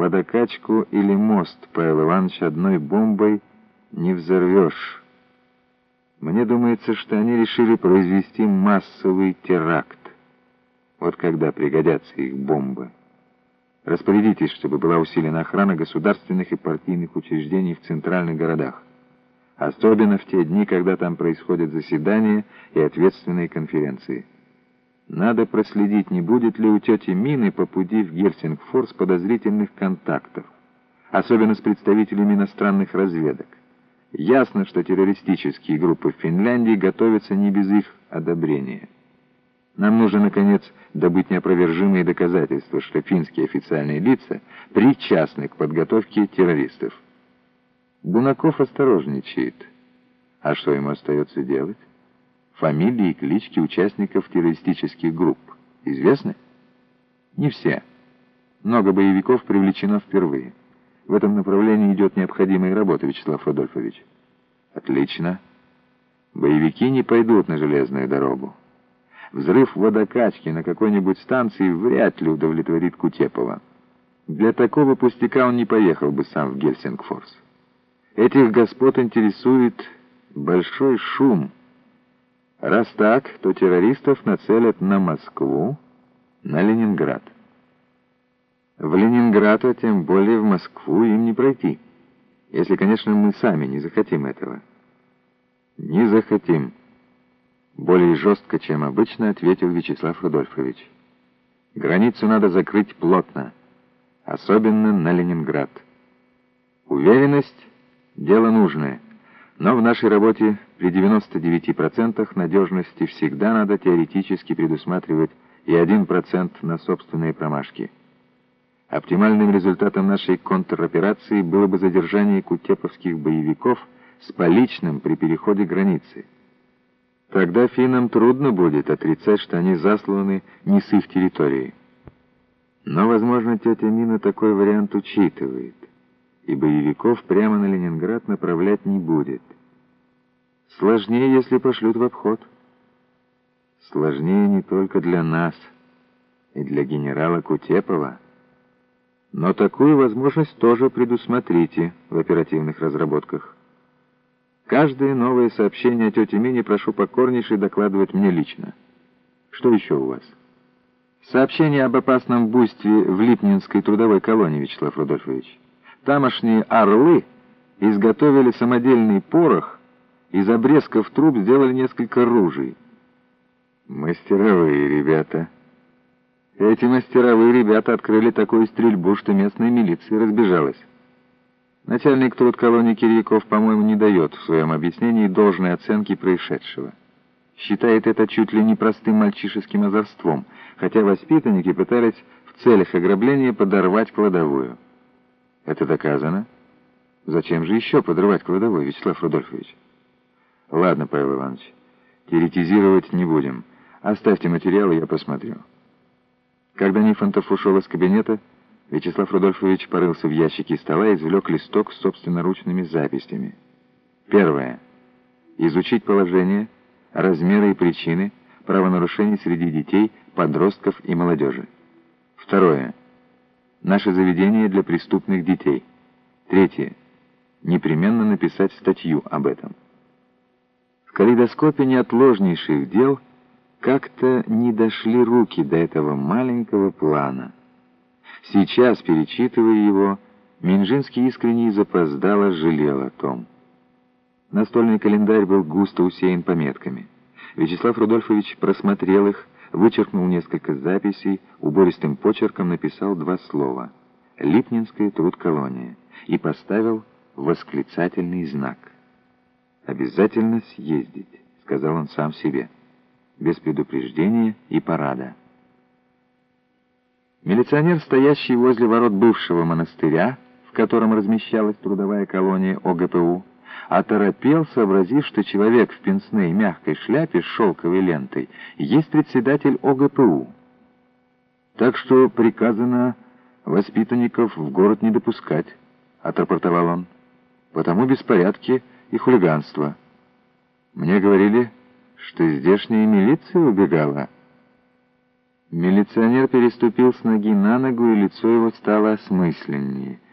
Водокачку или мост, Павел Иванович, одной бомбой не взорвешь. Мне думается, что они решили произвести массовый теракт. Вот когда пригодятся их бомбы. Распорядитесь, чтобы была усилена охрана государственных и партийных учреждений в центральных городах. Особенно в те дни, когда там происходят заседания и ответственные конференции. Надо проследить, не будет ли у тети Мины по пути в Гельсингфорс подозрительных контактов, особенно с представителями иностранных разведок. Ясно, что террористические группы в Финляндии готовятся не без их одобрения. Нам нужно, наконец, добыть неопровержимые доказательства, что финские официальные лица причастны к подготовке террористов. Бунаков осторожничает. А что ему остается делать? Фамилии и клички участников террористических групп известны? Не все. Много боевиков привлечено впервые. В этом направлении идет необходимая работа, Вячеслав Рудольфович. Отлично. Боевики не пойдут на железную дорогу. Взрыв водокачки на какой-нибудь станции вряд ли удовлетворит Кутепова. Для такого пустяка он не поехал бы сам в Гельсингфорс. Этих господ интересует большой шум — Раз так, то террористов нацелят на Москву, на Ленинград. В Ленинград, а тем более в Москву им не пройти. Если, конечно, мы сами не захотим этого. Не захотим. Более жестко, чем обычно, ответил Вячеслав Рудольфович. Границу надо закрыть плотно, особенно на Ленинград. Уверенность — дело нужное — но в нашей работе при 99% надежности всегда надо теоретически предусматривать и 1% на собственные промашки. Оптимальным результатом нашей контроперации было бы задержание кутеповских боевиков с поличным при переходе границы. Тогда финнам трудно будет отрицать, что они засланы не с их территории. Но, возможно, тетя Нина такой вариант учитывает и боевиков прямо на Ленинград направлять не будет. Сложнее, если пошлют в обход. Сложнее не только для нас и для генерала Кутепова, но такую возможность тоже предусмотрите в оперативных разработках. Каждое новое сообщение о тете Мине прошу покорнейше докладывать мне лично. Что еще у вас? Сообщение об опасном буйстве в Липнинской трудовой колонии, Вячеслав Рудольфович. Тамошние «Орлы» изготовили самодельный порох, из обрезков труб сделали несколько ружей. Мастеровые ребята. Эти мастеровые ребята открыли такую стрельбу, что местная милиция разбежалась. Начальник труд колонии Кирьяков, по-моему, не дает в своем объяснении должной оценки происшедшего. Считает это чуть ли не простым мальчишеским озорством, хотя воспитанники пытались в целях ограбления подорвать кладовую. Это доказано? Зачем же еще подрывать кладовую, Вячеслав Рудольфович? Ладно, Павел Иванович, теоретизировать не будем. Оставьте материалы, я посмотрю. Когда Нифонтов ушел из кабинета, Вячеслав Рудольфович порылся в ящике стола и извлек листок с собственноручными записями. Первое. Изучить положение, размеры и причины правонарушений среди детей, подростков и молодежи. Второе. Наше заведение для преступных детей. Третье. Непременно написать статью об этом. В калейдоскопе неотложнейших дел как-то не дошли руки до этого маленького плана. Сейчас, перечитывая его, Минжинский искренне и запоздало жалел о том. Настольный календарь был густо усеян пометками. Вячеслав Рудольфович просмотрел их, вычеркнул несколько записей, убористым почерком написал два слова «Липнинская трудколония» и поставил восклицательный знак. «Обязательно съездить», — сказал он сам себе, без предупреждения и парада. Милиционер, стоящий возле ворот бывшего монастыря, в котором размещалась трудовая колония ОГПУ, оторопел, сообразив, что человек в пенсной мягкой шляпе с шелковой лентой есть председатель ОГПУ. Так что приказано воспитанников в город не допускать, отрапортовал он. Потому беспорядки и хулиганство. Мне говорили, что здешняя милиция убегала. Милиционер переступил с ноги на ногу, и лицо его стало осмысленнее —